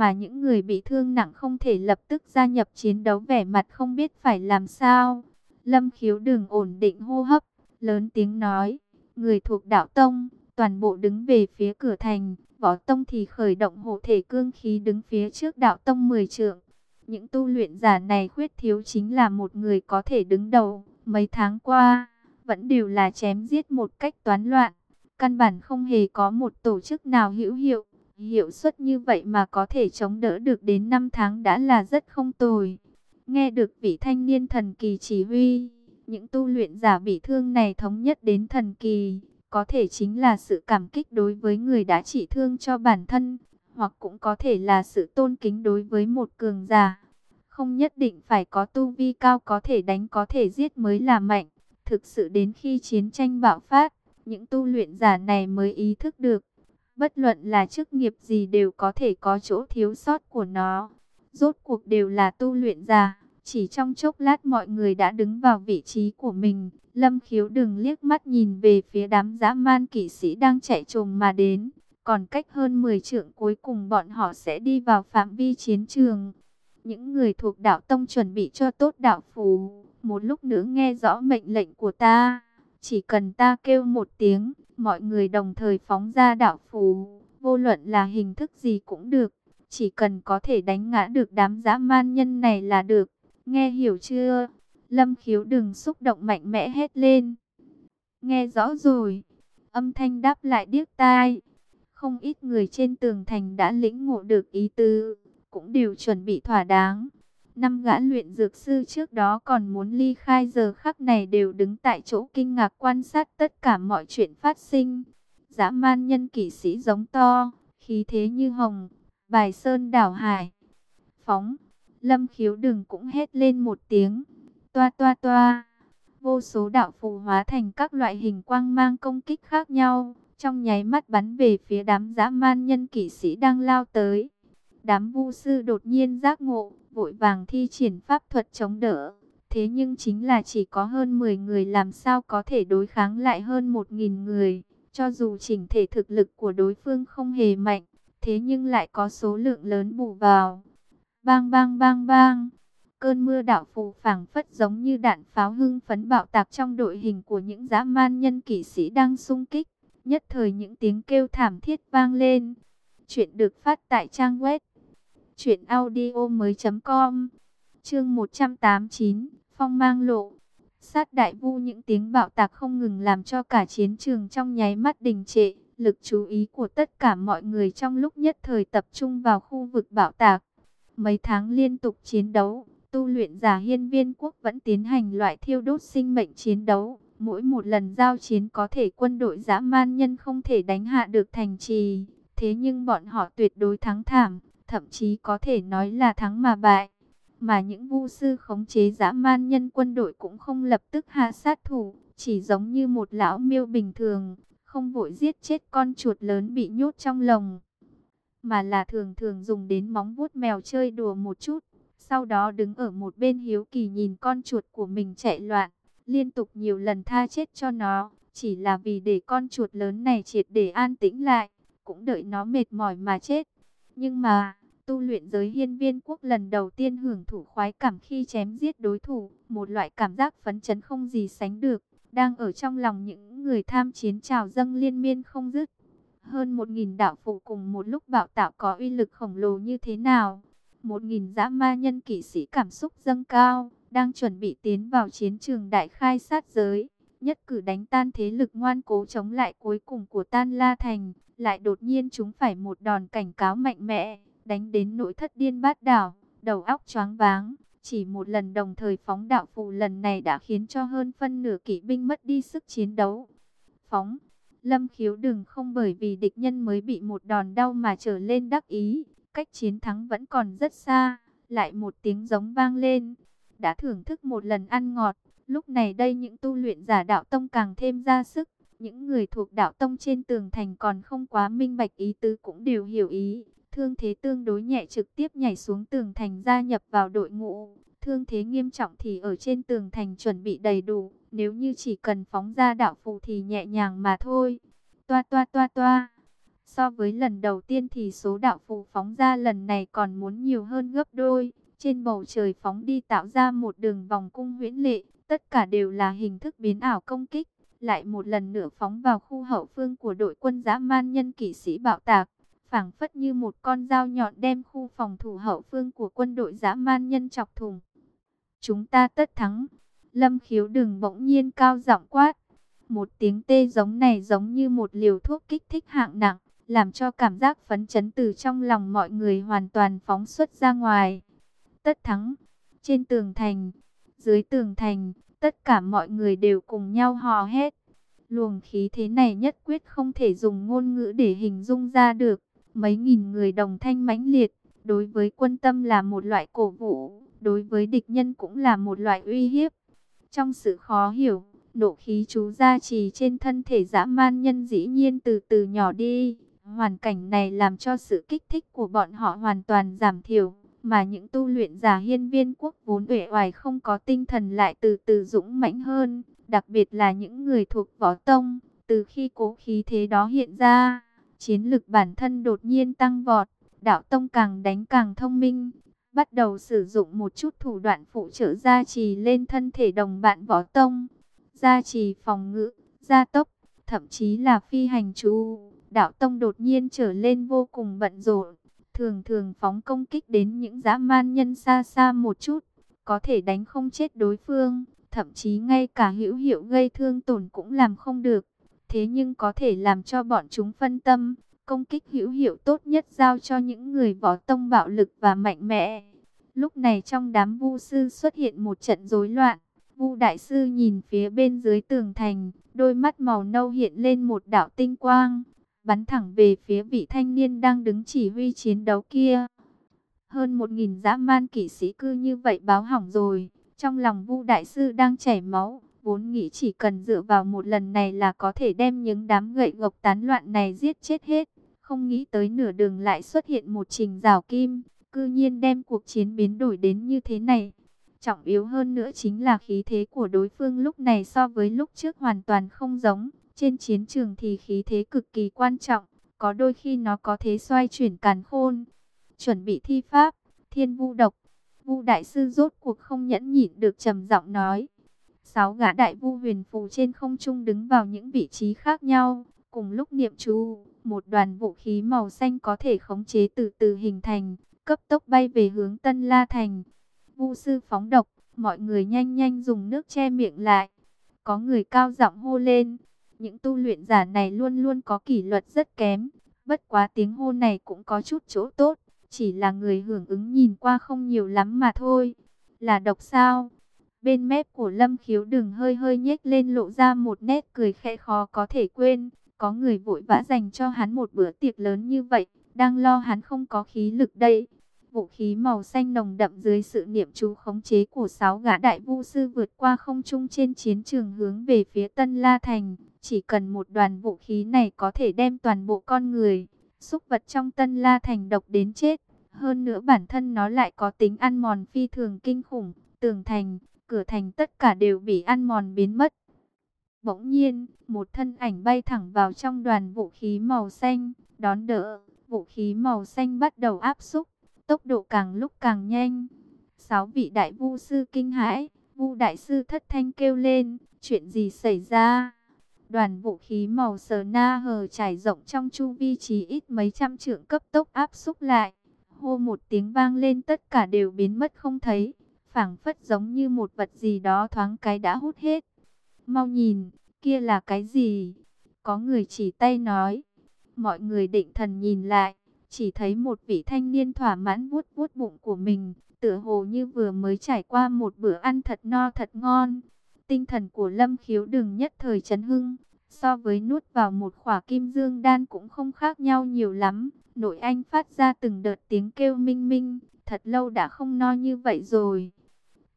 mà những người bị thương nặng không thể lập tức gia nhập chiến đấu vẻ mặt không biết phải làm sao. Lâm khiếu đừng ổn định hô hấp, lớn tiếng nói, người thuộc đạo tông, toàn bộ đứng về phía cửa thành, võ tông thì khởi động hộ thể cương khí đứng phía trước đạo tông 10 trượng. Những tu luyện giả này khuyết thiếu chính là một người có thể đứng đầu, mấy tháng qua, vẫn đều là chém giết một cách toán loạn, căn bản không hề có một tổ chức nào hữu hiệu. Hiệu suất như vậy mà có thể chống đỡ được đến 5 tháng đã là rất không tồi. Nghe được vị thanh niên thần kỳ chỉ huy, những tu luyện giả bị thương này thống nhất đến thần kỳ, có thể chính là sự cảm kích đối với người đã trị thương cho bản thân, hoặc cũng có thể là sự tôn kính đối với một cường giả. Không nhất định phải có tu vi cao có thể đánh có thể giết mới là mạnh. Thực sự đến khi chiến tranh bạo phát, những tu luyện giả này mới ý thức được. Bất luận là chức nghiệp gì đều có thể có chỗ thiếu sót của nó. Rốt cuộc đều là tu luyện giả. Chỉ trong chốc lát mọi người đã đứng vào vị trí của mình. Lâm khiếu đừng liếc mắt nhìn về phía đám dã man kỵ sĩ đang chạy trồm mà đến. Còn cách hơn 10 trượng cuối cùng bọn họ sẽ đi vào phạm vi chiến trường. Những người thuộc đạo tông chuẩn bị cho tốt đạo phù. Một lúc nữa nghe rõ mệnh lệnh của ta. Chỉ cần ta kêu một tiếng, mọi người đồng thời phóng ra đạo phù. Vô luận là hình thức gì cũng được. Chỉ cần có thể đánh ngã được đám dã man nhân này là được. Nghe hiểu chưa? Lâm khiếu đừng xúc động mạnh mẽ hết lên. Nghe rõ rồi. Âm thanh đáp lại điếc tai. Không ít người trên tường thành đã lĩnh ngộ được ý tư cũng đều chuẩn bị thỏa đáng. Năm gã luyện dược sư trước đó còn muốn ly khai giờ khắc này đều đứng tại chỗ kinh ngạc quan sát tất cả mọi chuyện phát sinh. Dã man nhân kỷ sĩ giống to, khí thế như hồng, bài sơn đảo hải. Phóng, lâm khiếu đừng cũng hét lên một tiếng, toa toa toa. Vô số đạo phù hóa thành các loại hình quang mang công kích khác nhau, trong nháy mắt bắn về phía đám dã man nhân kỷ sĩ đang lao tới. Đám vu sư đột nhiên giác ngộ, vội vàng thi triển pháp thuật chống đỡ. Thế nhưng chính là chỉ có hơn 10 người làm sao có thể đối kháng lại hơn 1.000 người. Cho dù chỉnh thể thực lực của đối phương không hề mạnh, thế nhưng lại có số lượng lớn bù vào. Bang bang bang bang. Cơn mưa đạo phù phảng phất giống như đạn pháo hưng phấn bạo tạc trong đội hình của những dã man nhân kỵ sĩ đang xung kích. Nhất thời những tiếng kêu thảm thiết vang lên. Chuyện được phát tại trang web truyệnaudiomoi.com. Chương 189, Phong mang lộ. Sát đại vu những tiếng bạo tạc không ngừng làm cho cả chiến trường trong nháy mắt đình trệ, lực chú ý của tất cả mọi người trong lúc nhất thời tập trung vào khu vực bạo tạc. Mấy tháng liên tục chiến đấu, tu luyện giả hiên viên quốc vẫn tiến hành loại thiêu đốt sinh mệnh chiến đấu. Mỗi một lần giao chiến có thể quân đội dã man nhân không thể đánh hạ được thành trì. Thế nhưng bọn họ tuyệt đối thắng thảm, thậm chí có thể nói là thắng mà bại. Mà những vu sư khống chế dã man nhân quân đội cũng không lập tức hạ sát thủ, chỉ giống như một lão miêu bình thường, không vội giết chết con chuột lớn bị nhốt trong lồng. Mà là thường thường dùng đến móng vuốt mèo chơi đùa một chút, sau đó đứng ở một bên hiếu kỳ nhìn con chuột của mình chạy loạn liên tục nhiều lần tha chết cho nó, chỉ là vì để con chuột lớn này triệt để an tĩnh lại, cũng đợi nó mệt mỏi mà chết. Nhưng mà, tu luyện giới hiên viên quốc lần đầu tiên hưởng thụ khoái cảm khi chém giết đối thủ, một loại cảm giác phấn chấn không gì sánh được, đang ở trong lòng những người tham chiến trào dâng liên miên không dứt. Hơn một nghìn đạo phụ cùng một lúc bạo tạo có uy lực khổng lồ như thế nào? Một nghìn dã ma nhân kỵ sĩ cảm xúc dâng cao, đang chuẩn bị tiến vào chiến trường đại khai sát giới, nhất cử đánh tan thế lực ngoan cố chống lại cuối cùng của Tan La Thành, lại đột nhiên chúng phải một đòn cảnh cáo mạnh mẽ, đánh đến nội thất điên bát đảo, đầu óc choáng váng. Chỉ một lần đồng thời phóng đạo phù lần này đã khiến cho hơn phân nửa kỵ binh mất đi sức chiến đấu. Phóng, lâm khiếu đừng không bởi vì địch nhân mới bị một đòn đau mà trở lên đắc ý, cách chiến thắng vẫn còn rất xa, lại một tiếng giống vang lên đã thưởng thức một lần ăn ngọt. Lúc này đây những tu luyện giả đạo tông càng thêm ra sức. Những người thuộc đạo tông trên tường thành còn không quá minh bạch ý tứ cũng đều hiểu ý. Thương thế tương đối nhẹ trực tiếp nhảy xuống tường thành gia nhập vào đội ngũ. Thương thế nghiêm trọng thì ở trên tường thành chuẩn bị đầy đủ. Nếu như chỉ cần phóng ra đạo phù thì nhẹ nhàng mà thôi. Toa toa toa toa. So với lần đầu tiên thì số đạo phù phóng ra lần này còn muốn nhiều hơn gấp đôi. Trên bầu trời phóng đi tạo ra một đường vòng cung huyễn lệ, tất cả đều là hình thức biến ảo công kích. Lại một lần nữa phóng vào khu hậu phương của đội quân dã man nhân kỵ sĩ bạo tạc phảng phất như một con dao nhọn đem khu phòng thủ hậu phương của quân đội dã man nhân chọc thùng. Chúng ta tất thắng. Lâm khiếu đừng bỗng nhiên cao giọng quát. Một tiếng tê giống này giống như một liều thuốc kích thích hạng nặng, làm cho cảm giác phấn chấn từ trong lòng mọi người hoàn toàn phóng xuất ra ngoài. Tất thắng. Trên tường thành, dưới tường thành, tất cả mọi người đều cùng nhau hò hét. Luồng khí thế này nhất quyết không thể dùng ngôn ngữ để hình dung ra được. Mấy nghìn người đồng thanh mãnh liệt, đối với quân tâm là một loại cổ vũ, đối với địch nhân cũng là một loại uy hiếp. Trong sự khó hiểu, nộ khí chú gia trì trên thân thể dã man nhân dĩ nhiên từ từ nhỏ đi. Hoàn cảnh này làm cho sự kích thích của bọn họ hoàn toàn giảm thiểu, mà những tu luyện giả hiên viên quốc vốn uể oải không có tinh thần lại từ từ dũng mãnh hơn, đặc biệt là những người thuộc võ tông, từ khi cố khí thế đó hiện ra chiến lực bản thân đột nhiên tăng vọt, đạo tông càng đánh càng thông minh, bắt đầu sử dụng một chút thủ đoạn phụ trợ gia trì lên thân thể đồng bạn võ tông, gia trì phòng ngự, gia tốc, thậm chí là phi hành chú. Đạo tông đột nhiên trở lên vô cùng bận rộn, thường thường phóng công kích đến những dã man nhân xa xa một chút, có thể đánh không chết đối phương, thậm chí ngay cả hữu hiệu gây thương tổn cũng làm không được thế nhưng có thể làm cho bọn chúng phân tâm, công kích hữu hiệu tốt nhất giao cho những người võ tông bạo lực và mạnh mẽ. Lúc này trong đám vu sư xuất hiện một trận rối loạn, vu đại sư nhìn phía bên dưới tường thành, đôi mắt màu nâu hiện lên một đạo tinh quang, bắn thẳng về phía vị thanh niên đang đứng chỉ huy chiến đấu kia. Hơn một nghìn dã man kỵ sĩ cư như vậy báo hỏng rồi, trong lòng vu đại sư đang chảy máu Vốn nghĩ chỉ cần dựa vào một lần này là có thể đem những đám gậy gộc tán loạn này giết chết hết. Không nghĩ tới nửa đường lại xuất hiện một trình rào kim, cư nhiên đem cuộc chiến biến đổi đến như thế này. Trọng yếu hơn nữa chính là khí thế của đối phương lúc này so với lúc trước hoàn toàn không giống. Trên chiến trường thì khí thế cực kỳ quan trọng, có đôi khi nó có thế xoay chuyển càn khôn. Chuẩn bị thi pháp, thiên vu độc. Vu đại sư rốt cuộc không nhẫn nhịn được trầm giọng nói. Sáu gã đại vu huyền phù trên không trung đứng vào những vị trí khác nhau, cùng lúc niệm chú, một đoàn vũ khí màu xanh có thể khống chế từ từ hình thành, cấp tốc bay về hướng Tân La Thành. Vu sư phóng độc, mọi người nhanh nhanh dùng nước che miệng lại. Có người cao giọng hô lên, những tu luyện giả này luôn luôn có kỷ luật rất kém, bất quá tiếng hô này cũng có chút chỗ tốt, chỉ là người hưởng ứng nhìn qua không nhiều lắm mà thôi. Là độc sao? Bên mép của Lâm Khiếu đừng hơi hơi nhếch lên lộ ra một nét cười khẽ khó có thể quên. Có người vội vã dành cho hắn một bữa tiệc lớn như vậy, đang lo hắn không có khí lực đây. Vũ khí màu xanh nồng đậm dưới sự niệm chú khống chế của sáu gã đại vu sư vượt qua không trung trên chiến trường hướng về phía Tân La Thành. Chỉ cần một đoàn vũ khí này có thể đem toàn bộ con người, xúc vật trong Tân La Thành độc đến chết. Hơn nữa bản thân nó lại có tính ăn mòn phi thường kinh khủng, tường thành, cửa thành tất cả đều bị ăn mòn biến mất. Bỗng nhiên, một thân ảnh bay thẳng vào trong đoàn vũ khí màu xanh, đón đỡ, vũ khí màu xanh bắt đầu áp xúc, tốc độ càng lúc càng nhanh. Sáu vị đại vu sư kinh hãi, vu đại sư thất thanh kêu lên, chuyện gì xảy ra? Đoàn vũ khí màu sờ na hờ trải rộng trong chu vi trí ít mấy trăm trượng cấp tốc áp xúc lại. Hô một tiếng vang lên tất cả đều biến mất không thấy phảng phất giống như một vật gì đó thoáng cái đã hút hết. Mau nhìn, kia là cái gì? Có người chỉ tay nói. Mọi người định thần nhìn lại, chỉ thấy một vị thanh niên thỏa mãn vuốt vuốt bụng của mình, tựa hồ như vừa mới trải qua một bữa ăn thật no thật ngon. Tinh thần của Lâm Khiếu đừng nhất thời chấn hưng, so với nuốt vào một khỏa kim dương đan cũng không khác nhau nhiều lắm. Nội anh phát ra từng đợt tiếng kêu minh minh, thật lâu đã không no như vậy rồi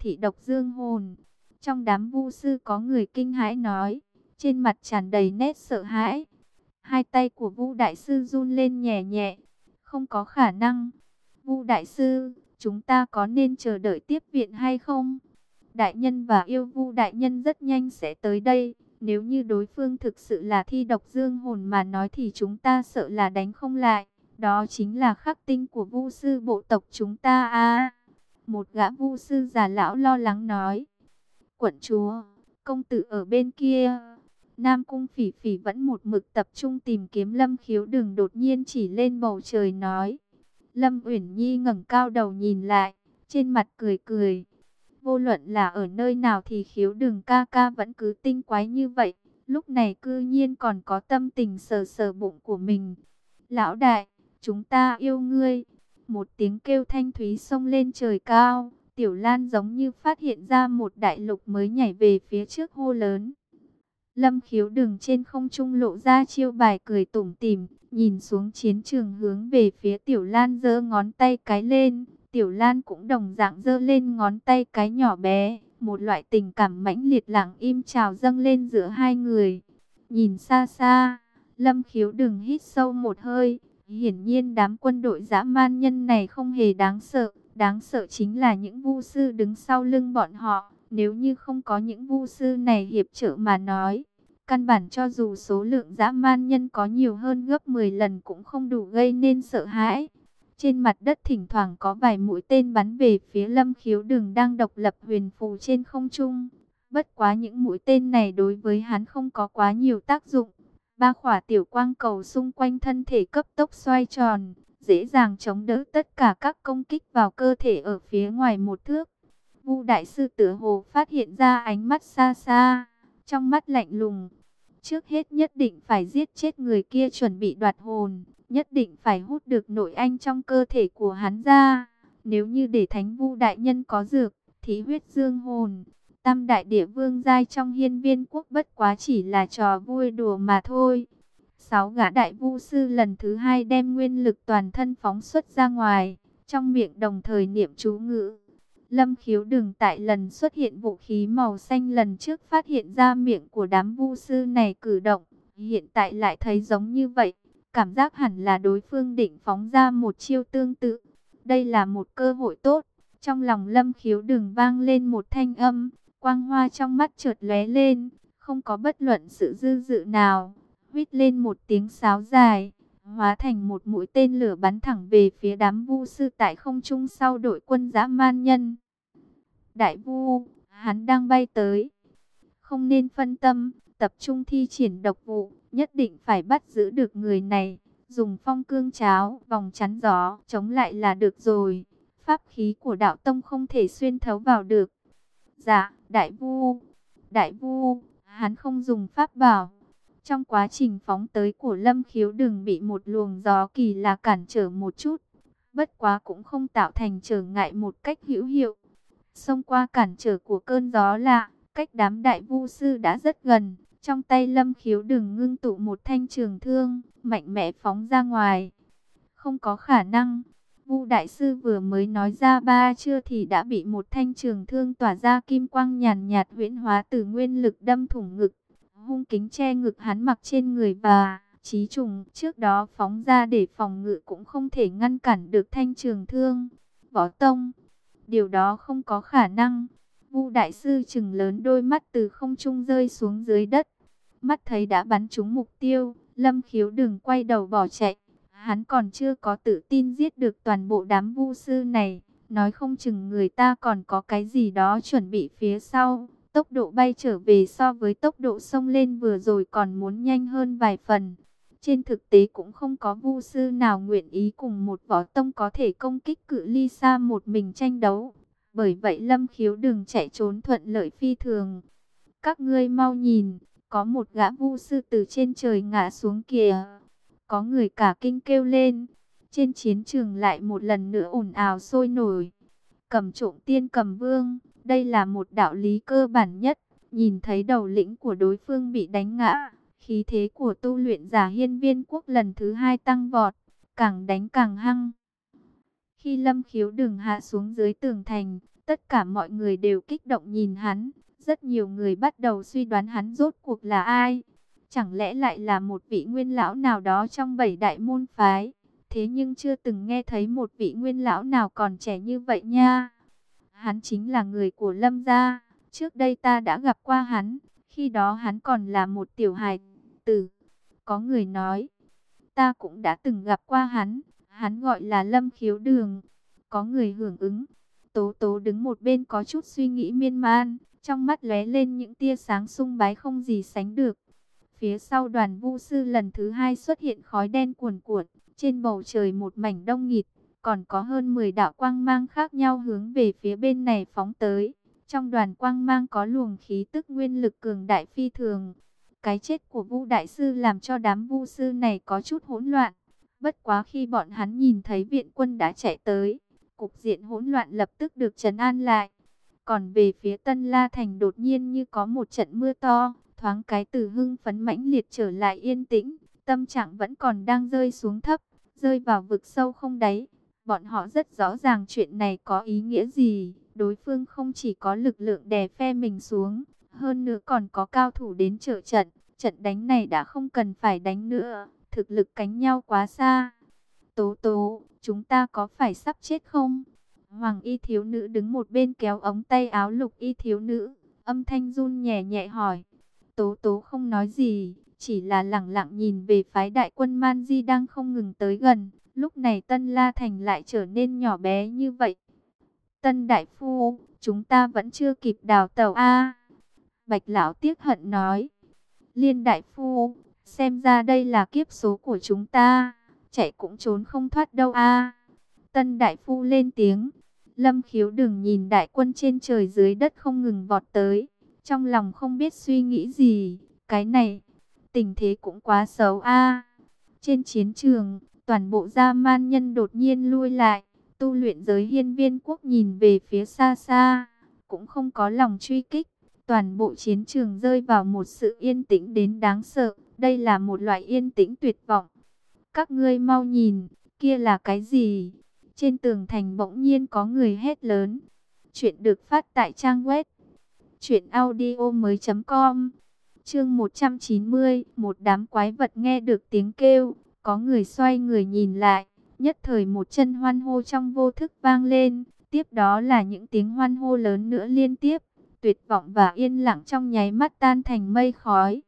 thị độc dương hồn. Trong đám vu sư có người kinh hãi nói, trên mặt tràn đầy nét sợ hãi. Hai tay của vu đại sư run lên nhẹ nhẹ, không có khả năng. Vu đại sư, chúng ta có nên chờ đợi tiếp viện hay không? Đại nhân và yêu vu đại nhân rất nhanh sẽ tới đây, Nếu như đối phương thực sự là thi độc dương hồn mà nói thì chúng ta sợ là đánh không lại. Đó chính là khắc tinh của vu sư bộ tộc chúng ta a một gã vu sư già lão lo lắng nói. Quận chúa, công tử ở bên kia. Nam cung phỉ phỉ vẫn một mực tập trung tìm kiếm lâm khiếu đừng đột nhiên chỉ lên bầu trời nói. Lâm Uyển Nhi ngẩng cao đầu nhìn lại, trên mặt cười cười. Vô luận là ở nơi nào thì khiếu đừng ca ca vẫn cứ tinh quái như vậy. Lúc này cư nhiên còn có tâm tình sờ sờ bụng của mình. Lão đại, chúng ta yêu ngươi. Một tiếng kêu thanh thúy sông lên trời cao. Tiểu Lan giống như phát hiện ra một đại lục mới nhảy về phía trước hô lớn. Lâm khiếu đừng trên không trung lộ ra chiêu bài cười tủm tỉm, nhìn xuống chiến trường hướng về phía Tiểu Lan giơ ngón tay cái lên. Tiểu Lan cũng đồng dạng giơ lên ngón tay cái nhỏ bé, một loại tình cảm mãnh liệt lặng im trào dâng lên giữa hai người. Nhìn xa xa, Lâm khiếu đừng hít sâu một hơi, hiển nhiên đám quân đội dã man nhân này không hề đáng sợ, đáng sợ chính là những vu sư đứng sau lưng bọn họ. Nếu như không có những vu sư này hiệp trợ mà nói, căn bản cho dù số lượng dã man nhân có nhiều hơn gấp 10 lần cũng không đủ gây nên sợ hãi. Trên mặt đất thỉnh thoảng có vài mũi tên bắn về phía lâm khiếu đường đang độc lập huyền phù trên không trung. Bất quá những mũi tên này đối với hắn không có quá nhiều tác dụng. Ba khỏa tiểu quang cầu xung quanh thân thể cấp tốc xoay tròn, dễ dàng chống đỡ tất cả các công kích vào cơ thể ở phía ngoài một thước. Vu đại sư tử hồ phát hiện ra ánh mắt xa xa, trong mắt lạnh lùng. Trước hết nhất định phải giết chết người kia chuẩn bị đoạt hồn, nhất định phải hút được nội anh trong cơ thể của hắn ra. Nếu như để thánh vu đại nhân có dược, thí huyết dương hồn, tam đại địa vương giai trong hiên viên quốc bất quá chỉ là trò vui đùa mà thôi. Sáu gã đại vu sư lần thứ hai đem nguyên lực toàn thân phóng xuất ra ngoài, trong miệng đồng thời niệm chú ngữ. Lâm khiếu đừng tại lần xuất hiện vũ khí màu xanh lần trước phát hiện ra miệng của đám vu sư này cử động. Hiện tại lại thấy giống như vậy. Cảm giác hẳn là đối phương định phóng ra một chiêu tương tự. Đây là một cơ hội tốt. Trong lòng lâm khiếu đừng vang lên một thanh âm. Quang hoa trong mắt trượt lóe lên. Không có bất luận sự dư dự nào. Huýt lên một tiếng sáo dài hóa thành một mũi tên lửa bắn thẳng về phía đám vu sư tại không trung sau đội quân dã man nhân. Đại vu, hắn đang bay tới. Không nên phân tâm, tập trung thi triển độc vụ, nhất định phải bắt giữ được người này. Dùng phong cương cháo, vòng chắn gió, chống lại là được rồi. Pháp khí của đạo tông không thể xuyên thấu vào được. Dạ, đại vu, đại vu, hắn không dùng pháp bảo. Trong quá trình phóng tới của lâm khiếu đừng bị một luồng gió kỳ lạ cản trở một chút. Bất quá cũng không tạo thành trở ngại một cách hữu hiệu. Xông qua cản trở của cơn gió lạ, cách đám đại vu sư đã rất gần. Trong tay lâm khiếu đừng ngưng tụ một thanh trường thương, mạnh mẽ phóng ra ngoài. Không có khả năng. Vu đại sư vừa mới nói ra ba chưa thì đã bị một thanh trường thương tỏa ra kim quang nhàn nhạt huyễn hóa từ nguyên lực đâm thủng ngực. Hung kính che ngực hắn mặc trên người và trí trùng trước đó phóng ra để phòng ngự cũng không thể ngăn cản được thanh trường thương. Võ Tông Điều đó không có khả năng. Vu đại sư chừng lớn đôi mắt từ không trung rơi xuống dưới đất. Mắt thấy đã bắn trúng mục tiêu, Lâm Khiếu đừng quay đầu bỏ chạy. Hắn còn chưa có tự tin giết được toàn bộ đám vu sư này. Nói không chừng người ta còn có cái gì đó chuẩn bị phía sau. Tốc độ bay trở về so với tốc độ sông lên vừa rồi còn muốn nhanh hơn vài phần. Trên thực tế cũng không có vu sư nào nguyện ý cùng một võ tông có thể công kích cự ly xa một mình tranh đấu. Bởi vậy Lâm Khiếu đừng chạy trốn thuận lợi phi thường. Các ngươi mau nhìn, có một gã vu sư từ trên trời ngã xuống kìa. Có người cả kinh kêu lên. Trên chiến trường lại một lần nữa ồn ào sôi nổi. Cầm trộm tiên cầm vương, đây là một đạo lý cơ bản nhất. Nhìn thấy đầu lĩnh của đối phương bị đánh ngã, Khí thế của tu luyện giả hiên viên quốc lần thứ hai tăng vọt, càng đánh càng hăng. Khi lâm khiếu đường hạ xuống dưới tường thành, tất cả mọi người đều kích động nhìn hắn. Rất nhiều người bắt đầu suy đoán hắn rốt cuộc là ai. Chẳng lẽ lại là một vị nguyên lão nào đó trong bảy đại môn phái. Thế nhưng chưa từng nghe thấy một vị nguyên lão nào còn trẻ như vậy nha. Hắn chính là người của lâm gia. Trước đây ta đã gặp qua hắn. Khi đó hắn còn là một tiểu hài tử. Có người nói, ta cũng đã từng gặp qua hắn, hắn gọi là Lâm Khiếu Đường. Có người hưởng ứng, Tố Tố đứng một bên có chút suy nghĩ miên man, trong mắt lóe lên những tia sáng sung bái không gì sánh được. Phía sau đoàn vu sư lần thứ hai xuất hiện khói đen cuồn cuộn, trên bầu trời một mảnh đông nghịt, còn có hơn 10 đạo quang mang khác nhau hướng về phía bên này phóng tới. Trong đoàn quang mang có luồng khí tức nguyên lực cường đại phi thường. Cái chết của Vu đại sư làm cho đám vu sư này có chút hỗn loạn. Bất quá khi bọn hắn nhìn thấy viện quân đã chạy tới, cục diện hỗn loạn lập tức được trấn an lại. Còn về phía Tân La Thành đột nhiên như có một trận mưa to, thoáng cái từ hưng phấn mãnh liệt trở lại yên tĩnh, tâm trạng vẫn còn đang rơi xuống thấp, rơi vào vực sâu không đáy. Bọn họ rất rõ ràng chuyện này có ý nghĩa gì, đối phương không chỉ có lực lượng đè phe mình xuống, hơn nữa còn có cao thủ đến trợ trận, trận đánh này đã không cần phải đánh nữa, thực lực cánh nhau quá xa. Tố tố, chúng ta có phải sắp chết không? Hoàng y thiếu nữ đứng một bên kéo ống tay áo lục y thiếu nữ, âm thanh run nhẹ nhẹ hỏi. Tố tố không nói gì, chỉ là lặng lặng nhìn về phái đại quân Man Di đang không ngừng tới gần. Lúc này Tân La Thành lại trở nên nhỏ bé như vậy. Tân Đại Phu, chúng ta vẫn chưa kịp đào tàu A. Bạch Lão tiếc hận nói. Liên Đại Phu, xem ra đây là kiếp số của chúng ta. Chạy cũng trốn không thoát đâu A. Tân Đại Phu lên tiếng. Lâm khiếu đừng nhìn đại quân trên trời dưới đất không ngừng vọt tới. Trong lòng không biết suy nghĩ gì. Cái này, tình thế cũng quá xấu a Trên chiến trường, toàn bộ gia man nhân đột nhiên lui lại. Tu luyện giới hiên viên quốc nhìn về phía xa xa. Cũng không có lòng truy kích. Toàn bộ chiến trường rơi vào một sự yên tĩnh đến đáng sợ. Đây là một loại yên tĩnh tuyệt vọng. Các ngươi mau nhìn, kia là cái gì? Trên tường thành bỗng nhiên có người hét lớn. Chuyện được phát tại trang web truyệnaudiomoi.com. Chương 190, một đám quái vật nghe được tiếng kêu, có người xoay người nhìn lại, nhất thời một chân hoan hô trong vô thức vang lên, tiếp đó là những tiếng hoan hô lớn nữa liên tiếp, tuyệt vọng và yên lặng trong nháy mắt tan thành mây khói.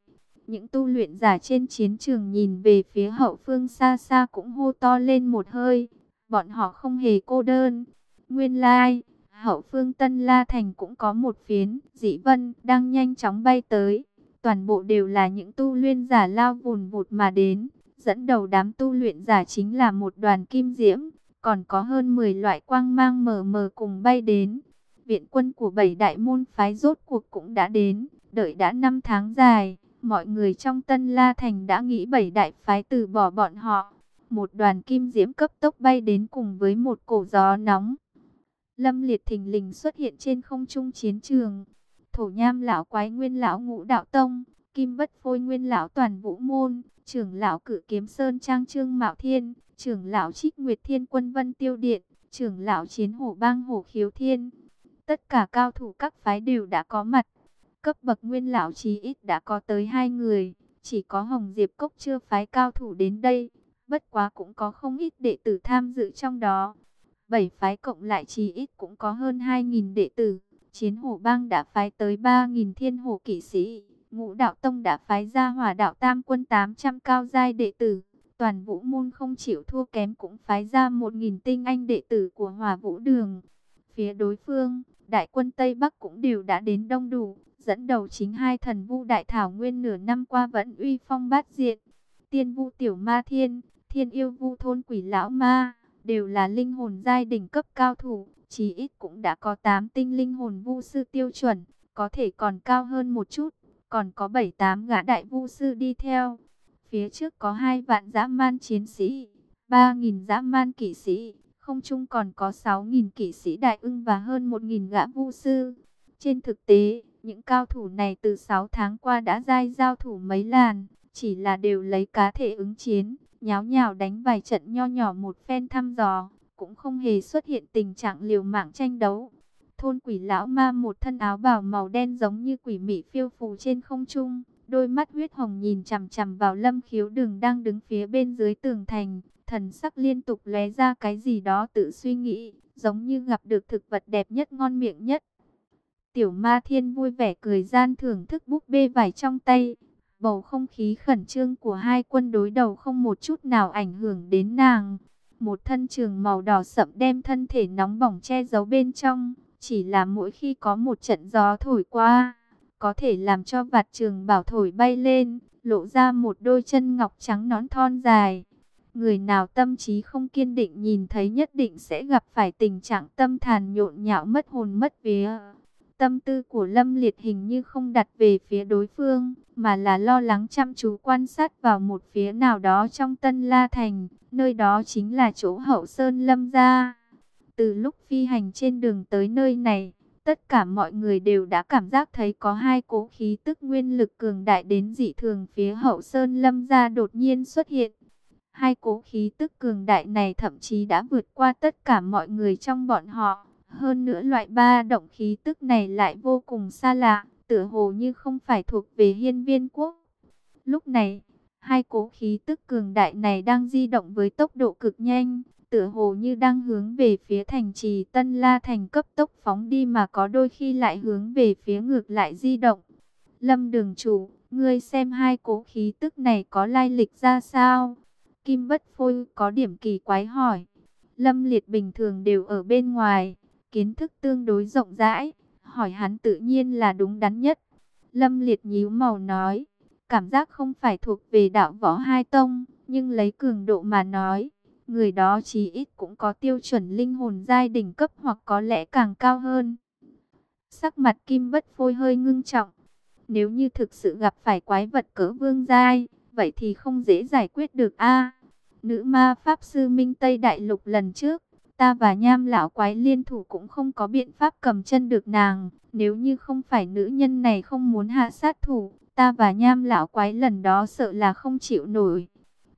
Những tu luyện giả trên chiến trường nhìn về phía hậu phương xa xa cũng hô to lên một hơi, bọn họ không hề cô đơn. Nguyên lai, hậu phương Tân La Thành cũng có một phiến, dĩ vân, đang nhanh chóng bay tới. Toàn bộ đều là những tu luyện giả lao vùn vụt mà đến. Dẫn đầu đám tu luyện giả chính là một đoàn kim diễm, còn có hơn 10 loại quang mang mờ mờ cùng bay đến. Viện quân của bảy đại môn phái rốt cuộc cũng đã đến, đợi đã 5 tháng dài, mọi người trong Tân La Thành đã nghĩ bảy đại phái từ bỏ bọn họ. Một đoàn kim diễm cấp tốc bay đến cùng với một cổ gió nóng. Lâm Liệt thình lình xuất hiện trên không trung chiến trường. Thổ Nham lão quái nguyên lão ngũ đạo tông, Kim Bất Phôi nguyên lão toàn vũ môn, trưởng lão cử kiếm sơn trang trương mạo thiên, trưởng lão trích nguyệt thiên quân vân tiêu điện, trưởng lão chiến hổ bang hổ khiếu thiên. Tất cả cao thủ các phái đều đã có mặt. Cấp bậc nguyên lão chí ít đã có tới hai người, chỉ có Hồng Diệp Cốc chưa phái cao thủ đến đây. Bất quá cũng có không ít đệ tử tham dự trong đó. Bảy phái cộng lại chí ít cũng có hơn 2.000 đệ tử. Chiến hổ bang đã phái tới 3.000 thiên hổ kỵ sĩ. Ngũ đạo tông đã phái ra hỏa đạo tam quân 800 cao giai đệ tử. Toàn vũ môn không chịu thua kém cũng phái ra 1.000 tinh anh đệ tử của hỏa vũ đường. Phía đối phương, đại quân Tây Bắc cũng đều đã đến đông đủ. Dẫn đầu chính hai thần vu đại thảo nguyên nửa năm qua vẫn uy phong bát diện. Tiên vu tiểu ma thiên, thiên yêu vu thôn quỷ lão ma, đều là linh hồn giai đỉnh cấp cao thủ chí ít cũng đã có 8 tinh linh hồn vu sư tiêu chuẩn, có thể còn cao hơn một chút, còn có 7-8 gã đại vu sư đi theo. Phía trước có 2 vạn dã man chiến sĩ, 3.000 dã man kỵ sĩ, không chung còn có 6.000 kỵ sĩ đại ưng và hơn 1.000 gã vu sư. Trên thực tế, những cao thủ này từ 6 tháng qua đã giai giao thủ mấy làn, chỉ là đều lấy cá thể ứng chiến, nháo nhào đánh vài trận nho nhỏ một phen thăm dò cũng không hề xuất hiện tình trạng liều mạng tranh đấu. Thôn quỷ lão ma một thân áo bào màu đen giống như quỷ mị phiêu phù trên không trung, đôi mắt huyết hồng nhìn chằm chằm vào lâm khiếu đường đang đứng phía bên dưới tường thành, thần sắc liên tục lóe ra cái gì đó tự suy nghĩ, giống như gặp được thực vật đẹp nhất ngon miệng nhất. Tiểu ma thiên vui vẻ cười gian thưởng thức búp bê vải trong tay. Bầu không khí khẩn trương của hai quân đối đầu không một chút nào ảnh hưởng đến nàng. Một thân trường màu đỏ sậm đem thân thể nóng bỏng che giấu bên trong. Chỉ là mỗi khi có một trận gió thổi qua, có thể làm cho vạt trường bảo thổi bay lên, lộ ra một đôi chân ngọc trắng nón thon dài. Người nào tâm trí không kiên định nhìn thấy nhất định sẽ gặp phải tình trạng tâm thàn nhộn nhạo mất hồn mất vía. Tâm tư của Lâm Liệt hình như không đặt về phía đối phương, mà là lo lắng chăm chú quan sát vào một phía nào đó trong Tân La Thành, nơi đó chính là chỗ hậu Sơn Lâm gia. Từ lúc phi hành trên đường tới nơi này, tất cả mọi người đều đã cảm giác thấy có hai cố khí tức nguyên lực cường đại đến dị thường phía hậu Sơn Lâm gia đột nhiên xuất hiện. Hai cố khí tức cường đại này thậm chí đã vượt qua tất cả mọi người trong bọn họ. Hơn nữa loại ba động khí tức này lại vô cùng xa lạ, tựa hồ như không phải thuộc về hiên viên quốc. Lúc này, hai cố khí tức cường đại này đang di động với tốc độ cực nhanh, tựa hồ như đang hướng về phía thành trì Tân La Thành cấp tốc phóng đi mà có đôi khi lại hướng về phía ngược lại di động. Lâm đường chủ, ngươi xem hai cố khí tức này có lai lịch ra sao? Kim Bất Phôi có điểm kỳ quái hỏi. Lâm Liệt bình thường đều ở bên ngoài, kiến thức tương đối rộng rãi, hỏi hắn tự nhiên là đúng đắn nhất. Lâm Liệt nhíu màu nói, cảm giác không phải thuộc về đạo võ hai tông, nhưng lấy cường độ mà nói, người đó chí ít cũng có tiêu chuẩn linh hồn giai đỉnh cấp hoặc có lẽ càng cao hơn. Sắc mặt Kim Bất Phôi hơi ngưng trọng, nếu như thực sự gặp phải quái vật cỡ vương giai, vậy thì không dễ giải quyết được a. nữ ma pháp sư Minh Tây Đại Lục lần trước, ta và nham lão quái liên thủ cũng không có biện pháp cầm chân được nàng. Nếu như không phải nữ nhân này không muốn hạ sát thủ, ta và nham lão quái lần đó sợ là không chịu nổi.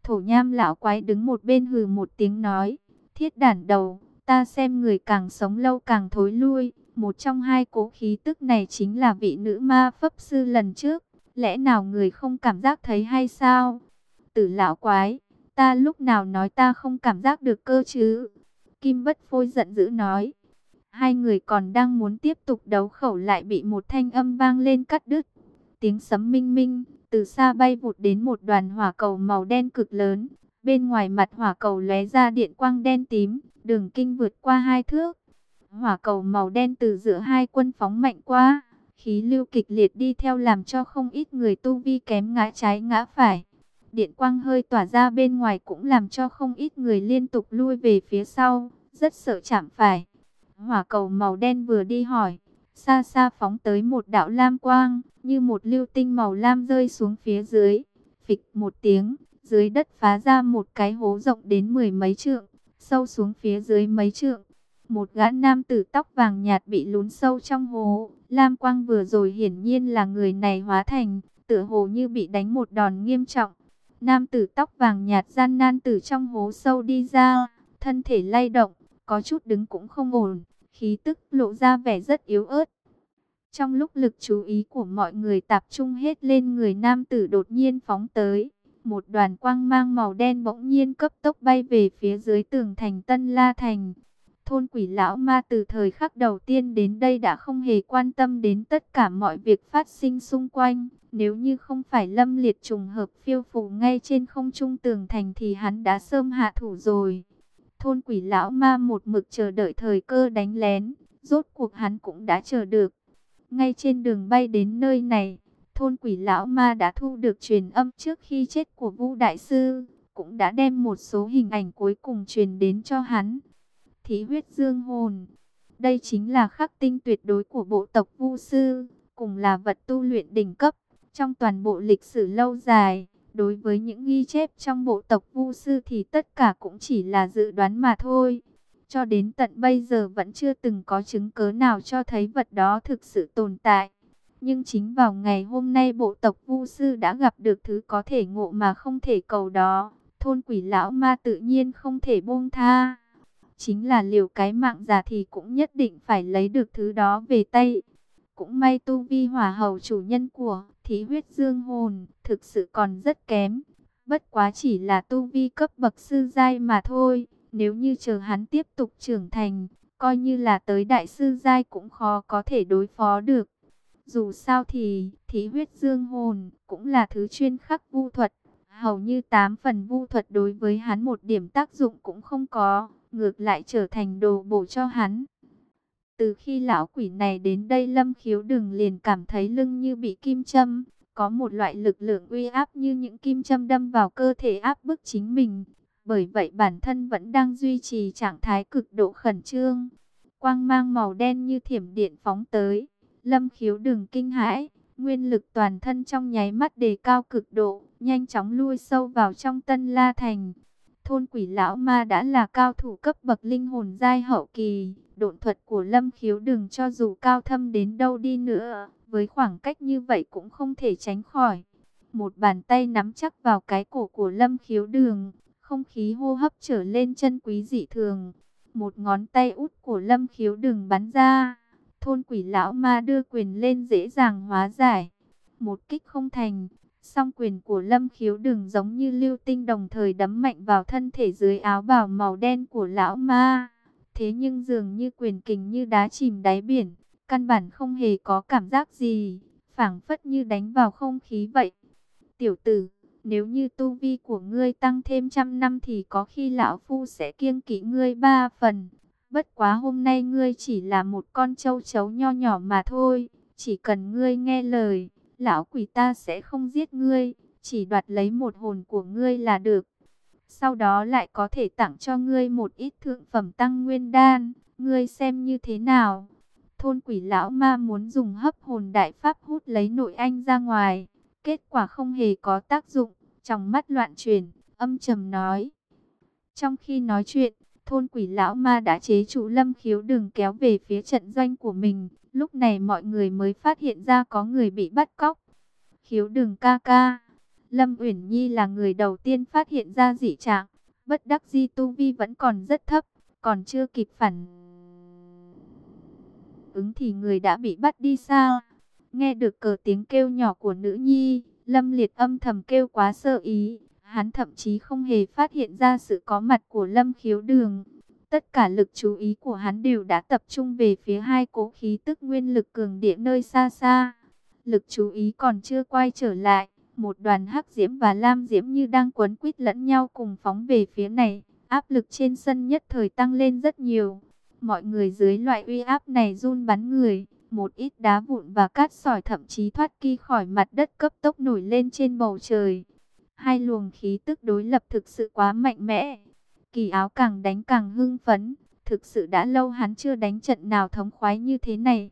Thổ nham lão quái đứng một bên hừ một tiếng nói, thiết đản đầu, ta xem người càng sống lâu càng thối lui. Một trong hai cố khí tức này chính là vị nữ ma pháp sư lần trước. Lẽ nào người không cảm giác thấy hay sao? Tử lão quái, ta lúc nào nói ta không cảm giác được cơ chứ? Kim Bất Phôi giận dữ nói. Hai người còn đang muốn tiếp tục đấu khẩu lại bị một thanh âm vang lên cắt đứt. Tiếng sấm minh minh, từ xa bay vụt đến một đoàn hỏa cầu màu đen cực lớn. Bên ngoài mặt hỏa cầu lóe ra điện quang đen tím, đường kinh vượt qua hai thước. Hỏa cầu màu đen từ giữa hai quân phóng mạnh qua, khí lưu kịch liệt đi theo làm cho không ít người tu vi kém ngã trái ngã phải. Điện quang hơi tỏa ra bên ngoài cũng làm cho không ít người liên tục lui về phía sau, rất sợ chạm phải. Hỏa cầu màu đen vừa đi hỏi, xa xa phóng tới một đạo lam quang, như một lưu tinh màu lam rơi xuống phía dưới. Phịch một tiếng, dưới đất phá ra một cái hố rộng đến mười mấy trượng, sâu xuống phía dưới mấy trượng. Một gã nam tử tóc vàng nhạt bị lún sâu trong hố, lam quang vừa rồi hiển nhiên là người này hóa thành, tựa hồ như bị đánh một đòn nghiêm trọng. Nam tử tóc vàng nhạt gian nan từ trong hố sâu đi ra, thân thể lay động, có chút đứng cũng không ổn, khí tức lộ ra vẻ rất yếu ớt. Trong lúc lực chú ý của mọi người tập trung hết lên người nam tử đột nhiên phóng tới, một đoàn quang mang màu đen bỗng nhiên cấp tốc bay về phía dưới tường thành Tân La Thành. Thôn quỷ lão ma từ thời khắc đầu tiên đến đây đã không hề quan tâm đến tất cả mọi việc phát sinh xung quanh. Nếu như không phải lâm liệt trùng hợp phiêu phù ngay trên không trung tường thành thì hắn đã sớm hạ thủ rồi. Thôn quỷ lão ma một mực chờ đợi thời cơ đánh lén, rốt cuộc hắn cũng đã chờ được. Ngay trên đường bay đến nơi này, thôn quỷ lão ma đã thu được truyền âm trước khi chết của Vu Đại Sư, cũng đã đem một số hình ảnh cuối cùng truyền đến cho hắn. Thí huyết dương hồn, đây chính là khắc tinh tuyệt đối của bộ tộc Vu Sư, cùng là vật tu luyện đỉnh cấp, trong toàn bộ lịch sử lâu dài. Đối với những ghi chép trong bộ tộc Vu sư thì tất cả cũng chỉ là dự đoán mà thôi. Cho đến tận bây giờ vẫn chưa từng có chứng cứ nào cho thấy vật đó thực sự tồn tại. Nhưng chính vào ngày hôm nay bộ tộc Vu sư đã gặp được thứ có thể ngộ mà không thể cầu đó. Thôn quỷ lão ma tự nhiên không thể buông tha. Chính là liều cái mạng già thì cũng nhất định phải lấy được thứ đó về tay. Cũng may tu vi hỏa hầu chủ nhân của thí huyết dương hồn thực sự còn rất kém. Bất quá chỉ là tu vi cấp bậc sư giai mà thôi. Nếu như chờ hắn tiếp tục trưởng thành, coi như là tới đại sư giai cũng khó có thể đối phó được. Dù sao thì, thí huyết dương hồn cũng là thứ chuyên khắc vu thuật. Hầu như 8 phần vu thuật đối với hắn một điểm tác dụng cũng không có, ngược lại trở thành đồ bổ cho hắn. Từ khi lão quỷ này đến đây lâm khiếu đừng liền cảm thấy lưng như bị kim châm, có một loại lực lượng uy áp như những kim châm đâm vào cơ thể áp bức chính mình. Bởi vậy bản thân vẫn đang duy trì trạng thái cực độ khẩn trương. Quang mang màu đen như thiểm điện phóng tới. Lâm khiếu đừng kinh hãi, nguyên lực toàn thân trong nháy mắt đề cao cực độ, nhanh chóng lui sâu vào trong tân la thành. Thôn quỷ lão ma đã là cao thủ cấp bậc linh hồn giai hậu kỳ, độn thuật của lâm khiếu đừng cho dù cao thâm đến đâu đi nữa, với khoảng cách như vậy cũng không thể tránh khỏi. Một bàn tay nắm chắc vào cái cổ của lâm khiếu đường, không khí hô hấp trở lên chân quý dị thường. Một ngón tay út của lâm khiếu đường bắn ra Thôn quỷ lão ma đưa quyền lên dễ dàng hóa giải. Một kích không thành, song quyền của lâm khiếu Đường giống như lưu tinh đồng thời đấm mạnh vào thân thể dưới áo bào màu đen của lão ma. Thế nhưng dường như quyền kình như đá chìm đáy biển, căn bản không hề có cảm giác gì, phảng phất như đánh vào không khí vậy. Tiểu tử, nếu như tu vi của ngươi tăng thêm trăm năm thì có khi lão phu sẽ kiêng kỵ ngươi ba phần. Bất quá hôm nay ngươi chỉ là một con trâu chấu nho nhỏ mà thôi. Chỉ cần ngươi nghe lời, lão quỷ ta sẽ không giết ngươi. Chỉ đoạt lấy một hồn của ngươi là được. Sau đó lại có thể tặng cho ngươi một ít thượng phẩm tăng nguyên đan. Ngươi xem như thế nào? Thôn quỷ lão ma muốn dùng hấp hồn đại pháp hút lấy nội anh ra ngoài. Kết quả không hề có tác dụng. Trong mắt loạn chuyển, âm trầm nói. Trong khi nói chuyện, thôn quỷ lão ma đã chế trụ lâm khiếu đường kéo về phía trận doanh của mình. Lúc này mọi người mới phát hiện ra có người bị bắt cóc. Khiếu đường ca ca. Lâm Uyển Nhi là người đầu tiên phát hiện ra dị trạng. Bất đắc di tu vi vẫn còn rất thấp, còn chưa kịp phản. Ứng thì người đã bị bắt đi xa. Nghe được cờ tiếng kêu nhỏ của nữ nhi, Lâm Liệt âm thầm kêu quá sợ ý. Hắn thậm chí không hề phát hiện ra sự có mặt của Lâm Khiếu Đường. Tất cả lực chú ý của hắn đều đã tập trung về phía hai cố khí tức nguyên lực cường địa nơi xa xa. Lực chú ý còn chưa quay trở lại. Một đoàn hắc diễm và lam diễm như đang quấn quýt lẫn nhau cùng phóng về phía này. Áp lực trên sân nhất thời tăng lên rất nhiều. Mọi người dưới loại uy áp này run bắn người. Một ít đá vụn và cát sỏi thậm chí thoát ki khỏi mặt đất cấp tốc nổi lên trên bầu trời. Hai luồng khí tức đối lập thực sự quá mạnh mẽ. Kỳ áo càng đánh càng hưng phấn. Thực sự đã lâu hắn chưa đánh trận nào thống khoái như thế này.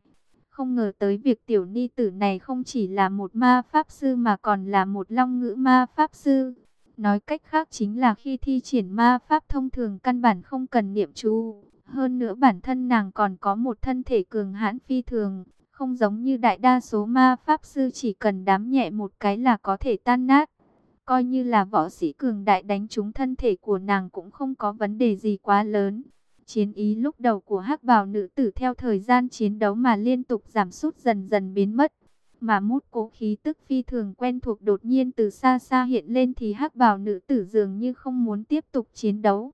Không ngờ tới việc tiểu ni tử này không chỉ là một ma pháp sư mà còn là một long ngữ ma pháp sư. Nói cách khác chính là khi thi triển ma pháp thông thường căn bản không cần niệm chú. Hơn nữa bản thân nàng còn có một thân thể cường hãn phi thường. Không giống như đại đa số ma pháp sư chỉ cần đám nhẹ một cái là có thể tan nát. Coi như là võ sĩ cường đại đánh trúng thân thể của nàng cũng không có vấn đề gì quá lớn. Chiến ý lúc đầu của hắc bào nữ tử theo thời gian chiến đấu mà liên tục giảm sút dần dần biến mất. Mà mút cố khí tức phi thường quen thuộc đột nhiên từ xa xa hiện lên thì hắc bào nữ tử dường như không muốn tiếp tục chiến đấu.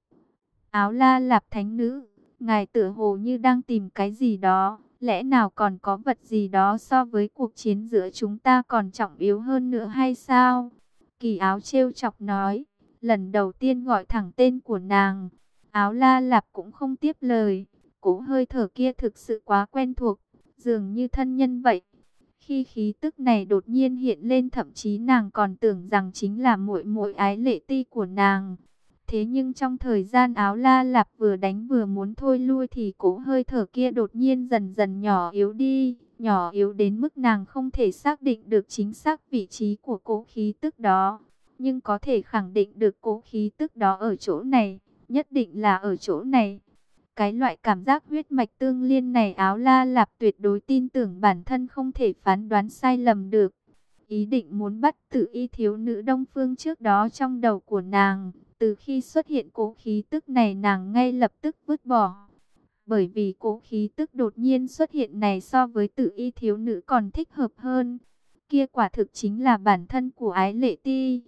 Áo la lạp thánh nữ, ngài tựa hồ như đang tìm cái gì đó, lẽ nào còn có vật gì đó so với cuộc chiến giữa chúng ta còn trọng yếu hơn nữa hay sao? Kỳ áo trêu chọc nói, lần đầu tiên gọi thẳng tên của nàng. Áo la lạp cũng không tiếp lời, cố hơi thở kia thực sự quá quen thuộc, dường như thân nhân vậy. Khi khí tức này đột nhiên hiện lên thậm chí nàng còn tưởng rằng chính là muội muội ái lệ ti của nàng. Thế nhưng trong thời gian áo la lạp vừa đánh vừa muốn thôi lui thì cố hơi thở kia đột nhiên dần dần nhỏ yếu đi nhỏ yếu đến mức nàng không thể xác định được chính xác vị trí của cố khí tức đó. Nhưng có thể khẳng định được cố khí tức đó ở chỗ này, nhất định là ở chỗ này. Cái loại cảm giác huyết mạch tương liên này áo la lạp tuyệt đối tin tưởng bản thân không thể phán đoán sai lầm được. Ý định muốn bắt tự y thiếu nữ đông phương trước đó trong đầu của nàng, từ khi xuất hiện cố khí tức này nàng ngay lập tức vứt bỏ bởi vì cố khí tức đột nhiên xuất hiện này so với tự y thiếu nữ còn thích hợp hơn. Kia quả thực chính là bản thân của ái lệ ti.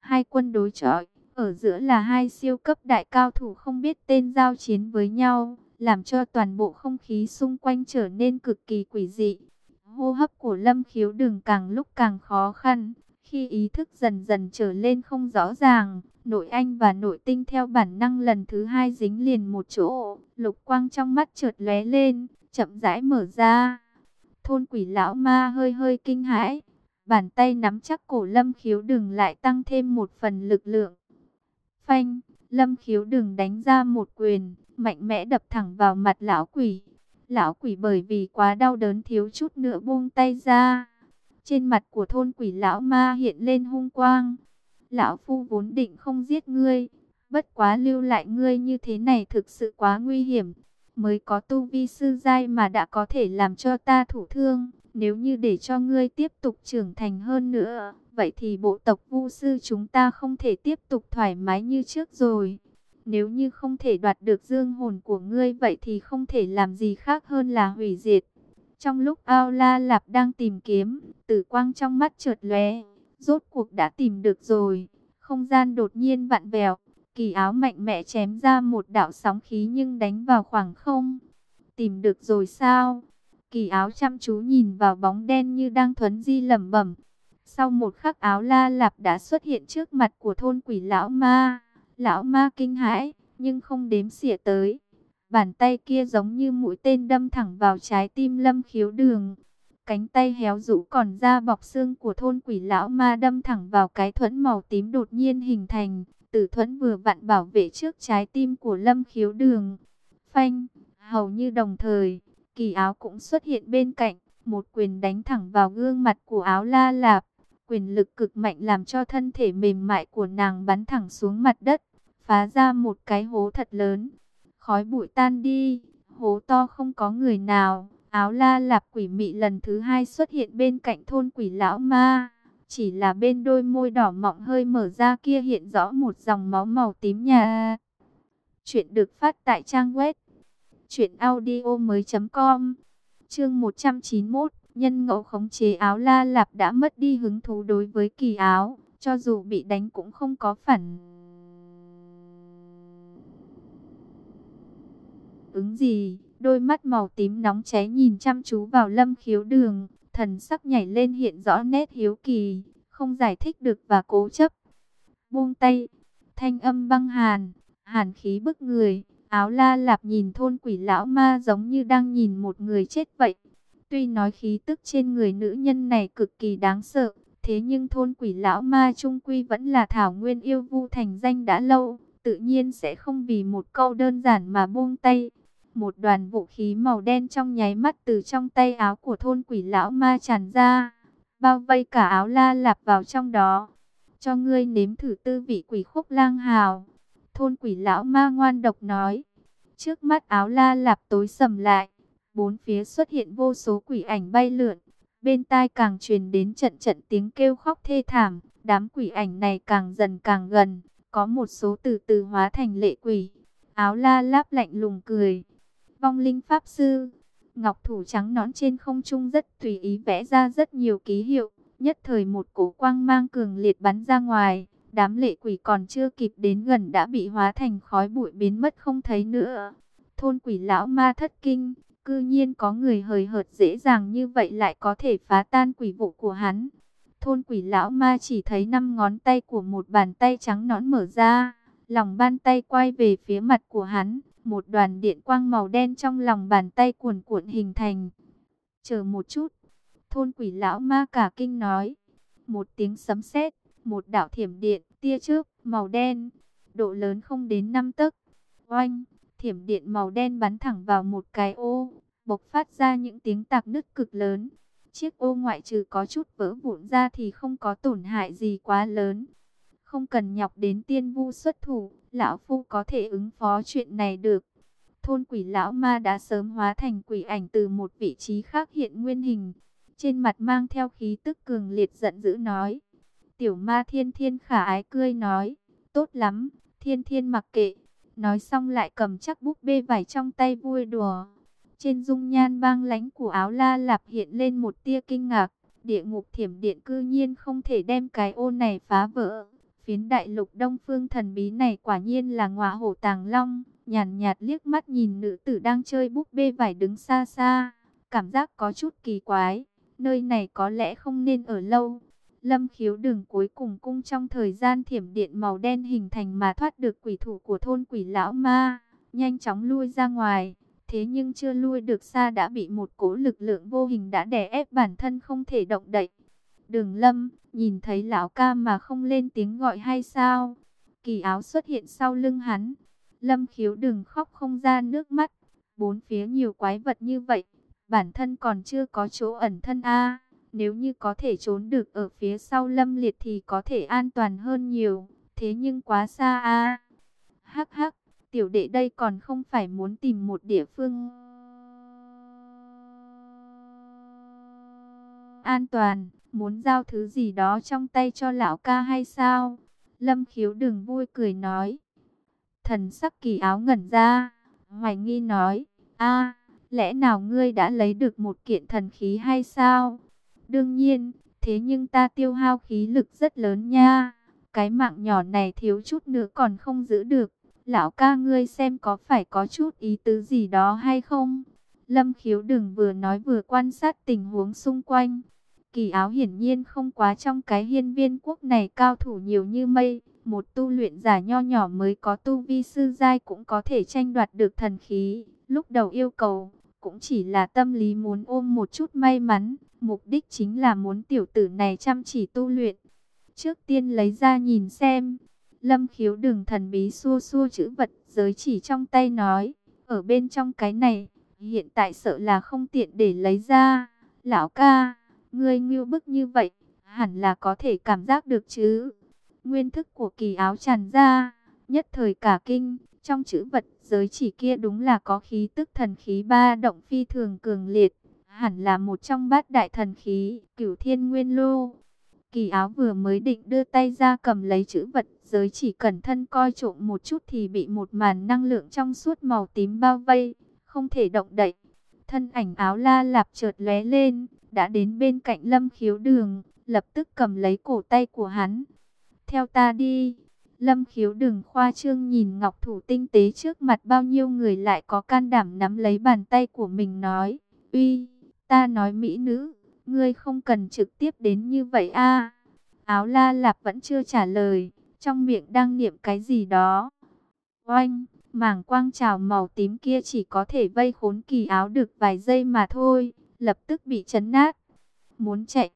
Hai quân đối chọi, ở giữa là hai siêu cấp đại cao thủ không biết tên giao chiến với nhau. làm cho toàn bộ không khí xung quanh trở nên cực kỳ quỷ dị. Hô hấp của Lâm Khiếu Đừng càng lúc càng khó khăn, khi ý thức dần dần trở lên không rõ ràng, nội anh và nội tinh theo bản năng lần thứ hai dính liền một chỗ, lục quang trong mắt chợt lóe lên, chậm rãi mở ra. Thôn quỷ lão ma hơi hơi kinh hãi, bàn tay nắm chắc cổ Lâm Khiếu Đừng lại tăng thêm một phần lực lượng. Phanh, Lâm Khiếu Đừng đánh ra một quyền, mạnh mẽ đập thẳng vào mặt lão quỷ. Lão quỷ bởi vì quá đau đớn thiếu chút nữa buông tay ra. Trên mặt của thôn quỷ lão ma hiện lên hung quang. Lão phu vốn định không giết ngươi, bất quá lưu lại ngươi như thế này thực sự quá nguy hiểm. Mới có tu vi sư giai mà đã có thể làm cho ta thủ thương. Nếu như để cho ngươi tiếp tục trưởng thành hơn nữa, vậy thì bộ tộc vu sư chúng ta không thể tiếp tục thoải mái như trước rồi. Nếu như không thể đoạt được dương hồn của ngươi vậy thì không thể làm gì khác hơn là hủy diệt. Trong lúc ao la lạp đang tìm kiếm, tử quang trong mắt chợt lóe, rốt cuộc đã tìm được rồi. Không gian đột nhiên vặn vẹo, kỳ áo mạnh mẽ chém ra một đạo sóng khí nhưng đánh vào khoảng không. Tìm được rồi sao? Kỳ áo chăm chú nhìn vào bóng đen như đang thuấn di lẩm bẩm. Sau một khắc áo la lạp đã xuất hiện trước mặt của thôn quỷ lão ma. Lão ma kinh hãi, nhưng không đếm xỉa tới. Bàn tay kia giống như mũi tên đâm thẳng vào trái tim lâm khiếu đường. Cánh tay héo rũ còn da bọc xương của thôn quỷ lão ma đâm thẳng vào cái thuẫn màu tím đột nhiên hình thành. Tử thuẫn vừa vặn bảo vệ trước trái tim của lâm khiếu đường. Phanh, hầu như đồng thời, kỳ áo cũng xuất hiện bên cạnh. Một quyền đánh thẳng vào gương mặt của áo la lạp. Quyền lực cực mạnh làm cho thân thể mềm mại của nàng bắn thẳng xuống mặt đất, phá ra một cái hố thật lớn. Khói bụi tan đi, hố to không có người nào. Áo la lạp quỷ mị lần thứ hai xuất hiện bên cạnh thôn quỷ lão ma. Chỉ là bên đôi môi đỏ mọng hơi mở ra kia hiện rõ một dòng máu màu tím nhà. Chuyện được phát tại trang web. Chuyện audio mới.com Chương 191 Nhân ngẫu khống chế áo la lạp đã mất đi hứng thú đối với kỳ áo, cho dù bị đánh cũng không có phản. Ứng gì, đôi mắt màu tím nóng cháy nhìn chăm chú vào lâm khiếu đường, thần sắc nhảy lên hiện rõ nét hiếu kỳ, không giải thích được và cố chấp. Buông tay, thanh âm băng hàn, hàn khí bức người, áo la lạp nhìn thôn quỷ lão ma giống như đang nhìn một người chết vậy. Tuy nói khí tức trên người nữ nhân này cực kỳ đáng sợ, thế nhưng thôn quỷ lão ma trung quy vẫn là thảo nguyên yêu vu thành danh đã lâu, tự nhiên sẽ không vì một câu đơn giản mà buông tay. Một đoàn vũ khí màu đen trong nháy mắt từ trong tay áo của thôn quỷ lão ma tràn ra, bao vây cả áo la lạp vào trong đó. Cho ngươi nếm thử tư vị quỷ khúc lang hào. Thôn quỷ lão ma ngoan độc nói. Trước mắt áo la lạp tối sầm lại Bốn phía xuất hiện vô số quỷ ảnh bay lượn. Bên tai càng truyền đến trận trận tiếng kêu khóc thê thảm. Đám quỷ ảnh này càng dần càng gần. Có một số từ từ hóa thành lệ quỷ. Áo la láp lạnh lùng cười. Vong linh pháp sư. Ngọc thủ trắng nõn trên không trung rất tùy ý vẽ ra rất nhiều ký hiệu. Nhất thời một cổ quang mang cường liệt bắn ra ngoài. Đám lệ quỷ còn chưa kịp đến gần đã bị hóa thành khói bụi biến mất không thấy nữa. Thôn quỷ lão ma thất kinh, Cư nhiên có người hời hợt dễ dàng như vậy lại có thể phá tan quỷ vụ của hắn. Thôn quỷ lão ma chỉ thấy năm ngón tay của một bàn tay trắng nõn mở ra. Lòng bàn tay quay về phía mặt của hắn. Một đoàn điện quang màu đen trong lòng bàn tay cuồn cuộn hình thành. Chờ một chút. Thôn quỷ lão ma cả kinh nói. Một tiếng sấm sét, một đạo thiểm điện, tia chớp, màu đen. Độ lớn không đến năm tấc. Oanh! Thiểm điện màu đen bắn thẳng vào một cái ô, bộc phát ra những tiếng tạc nứt cực lớn. Chiếc ô ngoại trừ có chút vỡ vụn ra thì không có tổn hại gì quá lớn. Không cần nhọc đến tiên vu xuất thủ, lão phu có thể ứng phó chuyện này được. Thôn quỷ lão ma đã sớm hóa thành quỷ ảnh từ một vị trí khác hiện nguyên hình. Trên mặt mang theo khí tức cường liệt giận dữ nói. Tiểu ma thiên thiên khả ái cười nói. Tốt lắm, thiên thiên mặc kệ Nói xong lại cầm chắc búp bê vải trong tay vui đùa. Trên dung nhan băng lánh của áo la lạp hiện lên một tia kinh ngạc. Địa ngục thiểm điện cư nhiên không thể đem cái ô này phá vỡ. Phiến đại lục đông phương thần bí này quả nhiên là ngọa hổ tàng long. nhàn nhạt liếc mắt nhìn nữ tử đang chơi búp bê vải đứng xa xa, cảm giác có chút kỳ quái, nơi này có lẽ không nên ở lâu. Lâm khiếu đường cuối cùng cung trong thời gian thiểm điện màu đen hình thành mà thoát được quỷ thủ của thôn quỷ lão ma, nhanh chóng lui ra ngoài. Thế nhưng chưa lui được xa đã bị một cỗ lực lượng vô hình đã đè ép bản thân không thể động đậy. Đường lâm, nhìn thấy lão ca mà không lên tiếng gọi hay sao? Kỳ áo xuất hiện sau lưng hắn. Lâm khiếu đừng khóc không ra nước mắt. Bốn phía nhiều quái vật như vậy. Bản thân còn chưa có chỗ ẩn thân a nếu như có thể trốn được ở phía sau lâm liệt thì có thể an toàn hơn nhiều. Thế nhưng quá xa a Hắc hắc, tiểu đệ đây còn không phải muốn tìm một địa phương an toàn, muốn giao thứ gì đó trong tay cho lão ca hay sao? Lâm khiếu đừng vui cười nói. Thần sắc kỳ áo ngẩn ra, hoài nghi nói, a lẽ nào ngươi đã lấy được một kiện thần khí hay sao? Đương nhiên, thế nhưng ta tiêu hao khí lực rất lớn nha. Cái mạng nhỏ này thiếu chút nữa còn không giữ được. Lão ca ngươi xem có phải có chút ý tứ gì đó hay không? Lâm khiếu đừng vừa nói vừa quan sát tình huống xung quanh. Kỳ áo hiển nhiên không quá trong cái hiên viên quốc này cao thủ nhiều như mây. Một tu luyện giả nho nhỏ mới có tu vi sư giai cũng có thể tranh đoạt được thần khí. Lúc đầu yêu cầu, cũng chỉ là tâm lý muốn ôm một chút may mắn. Mục đích chính là muốn tiểu tử này chăm chỉ tu luyện. Trước tiên lấy ra nhìn xem. Lâm khiếu đường thần bí xua xua chữ vật giới chỉ trong tay nói. Ở bên trong cái này, hiện tại sợ là không tiện để lấy ra. Lão ca, ngươi ngưu bức như vậy, hẳn là có thể cảm giác được chứ. Nguyên thức của kỳ áo tràn ra, nhất thời cả kinh, trong chữ vật giới chỉ kia đúng là có khí tức thần khí ba động phi thường cường liệt, hẳn là một trong bát đại thần khí, cửu thiên nguyên lô. Kỳ áo vừa mới định đưa tay ra cầm lấy chữ vật giới chỉ cẩn thân coi trộm một chút thì bị một màn năng lượng trong suốt màu tím bao vây, không thể động đậy. Thân ảnh áo la lạp chợt lóe lên, đã đến bên cạnh lâm khiếu đường, lập tức cầm lấy cổ tay của hắn. Theo ta đi. Lâm khiếu đừng khoa trương nhìn ngọc thủ tinh tế trước mặt bao nhiêu người lại có can đảm nắm lấy bàn tay của mình nói. Uy, ta nói mỹ nữ, ngươi không cần trực tiếp đến như vậy a Áo la lạp vẫn chưa trả lời, trong miệng đang niệm cái gì đó. Oanh, mảng quang trào màu tím kia chỉ có thể vây khốn kỳ áo được vài giây mà thôi, lập tức bị chấn nát. Muốn chạy,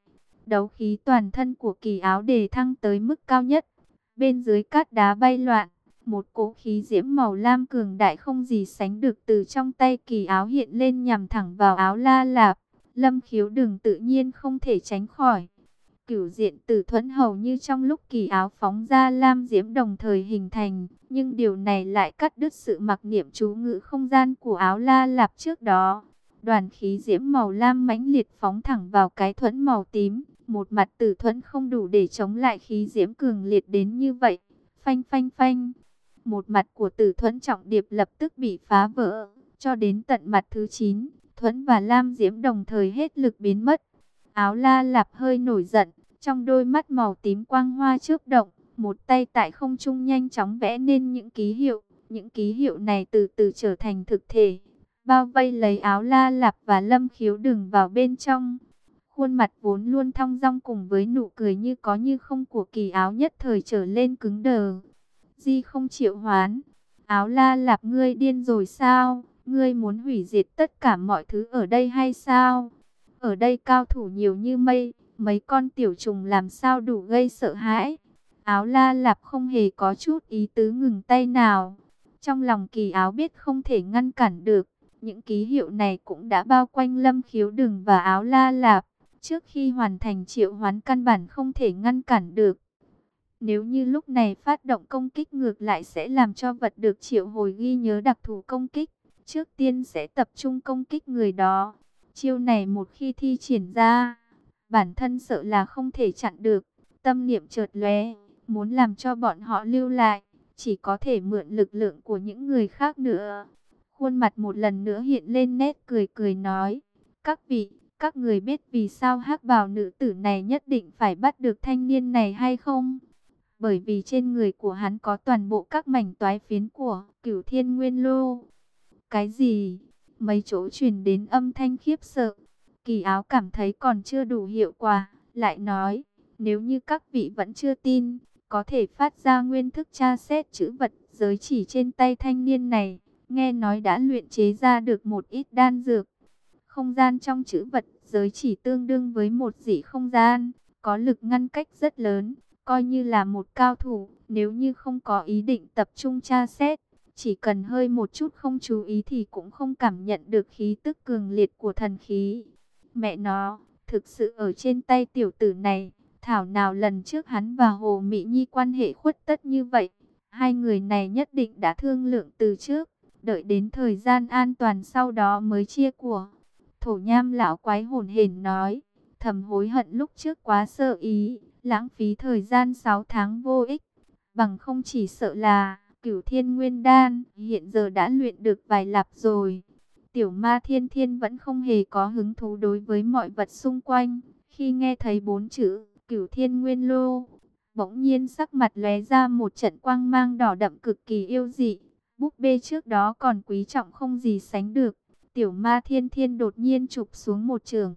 đấu khí toàn thân của kỳ áo đề thăng tới mức cao nhất. Bên dưới cát đá bay loạn, một cỗ khí diễm màu lam cường đại không gì sánh được từ trong tay kỳ áo hiện lên nhằm thẳng vào áo la lạp. Lâm khiếu đừng tự nhiên không thể tránh khỏi. Cửu diện tử thuẫn hầu như trong lúc kỳ áo phóng ra lam diễm đồng thời hình thành. Nhưng điều này lại cắt đứt sự mặc niệm chú ngữ không gian của áo la lạp trước đó. Đoàn khí diễm màu lam mãnh liệt phóng thẳng vào cái thuẫn màu tím. Một mặt tử thuẫn không đủ để chống lại khí diễm cường liệt đến như vậy. Phanh phanh phanh. Một mặt của tử thuẫn trọng điệp lập tức bị phá vỡ. Cho đến tận mặt thứ 9, thuẫn và lam diễm đồng thời hết lực biến mất. Áo la lạp hơi nổi giận. Trong đôi mắt màu tím quang hoa chớp động. Một tay tại không trung nhanh chóng vẽ nên những ký hiệu. Những ký hiệu này từ từ trở thành thực thể bao vây lấy áo la lạp và lâm khiếu đừng vào bên trong. Khuôn mặt vốn luôn thong dong cùng với nụ cười như có như không của kỳ áo nhất thời trở lên cứng đờ. Di không chịu hoán. Áo la lạp ngươi điên rồi sao? Ngươi muốn hủy diệt tất cả mọi thứ ở đây hay sao? Ở đây cao thủ nhiều như mây, mấy con tiểu trùng làm sao đủ gây sợ hãi. Áo la lạp không hề có chút ý tứ ngừng tay nào. Trong lòng kỳ áo biết không thể ngăn cản được. Những ký hiệu này cũng đã bao quanh lâm khiếu đường và áo la lạp. Trước khi hoàn thành triệu hoán căn bản không thể ngăn cản được. Nếu như lúc này phát động công kích ngược lại sẽ làm cho vật được triệu hồi ghi nhớ đặc thù công kích. Trước tiên sẽ tập trung công kích người đó. Chiêu này một khi thi triển ra, bản thân sợ là không thể chặn được. Tâm niệm chợt lóe, muốn làm cho bọn họ lưu lại, chỉ có thể mượn lực lượng của những người khác nữa. Khuôn mặt một lần nữa hiện lên nét cười cười nói, các vị, các người biết vì sao hắc bào nữ tử này nhất định phải bắt được thanh niên này hay không? bởi vì trên người của hắn có toàn bộ các mảnh toái phiến của cửu thiên nguyên lô. Cái gì? Mấy chỗ truyền đến âm thanh khiếp sợ. Kỳ áo cảm thấy còn chưa đủ hiệu quả, lại nói, nếu như các vị vẫn chưa tin, có thể phát ra nguyên thức tra xét chữ vật giới chỉ trên tay thanh niên này, nghe nói đã luyện chế ra được một ít đan dược. Không gian trong chữ vật giới chỉ tương đương với một dị không gian, có lực ngăn cách rất lớn, coi như là một cao thủ, nếu như không có ý định tập trung tra xét, chỉ cần hơi một chút không chú ý thì cũng không cảm nhận được khí tức cường liệt của thần khí. Mẹ nó, thực sự ở trên tay tiểu tử này, thảo nào lần trước hắn và Hồ Mỹ Nhi quan hệ khuất tất như vậy. Hai người này nhất định đã thương lượng từ trước, đợi đến thời gian an toàn sau đó mới chia của. Thổ nham lão quái hồn hển nói, thầm hối hận lúc trước quá sợ ý, lãng phí thời gian 6 tháng vô ích, bằng không chỉ sợ là cửu thiên nguyên đan, hiện giờ đã luyện được vài lạp rồi. Tiểu ma thiên thiên vẫn không hề có hứng thú đối với mọi vật xung quanh, khi nghe thấy bốn chữ cửu thiên nguyên lô, bỗng nhiên sắc mặt lóe ra một trận quang mang đỏ đậm cực kỳ yêu dị. Búp bê trước đó còn quý trọng không gì sánh được. Tiểu ma thiên thiên đột nhiên chụp xuống một trường.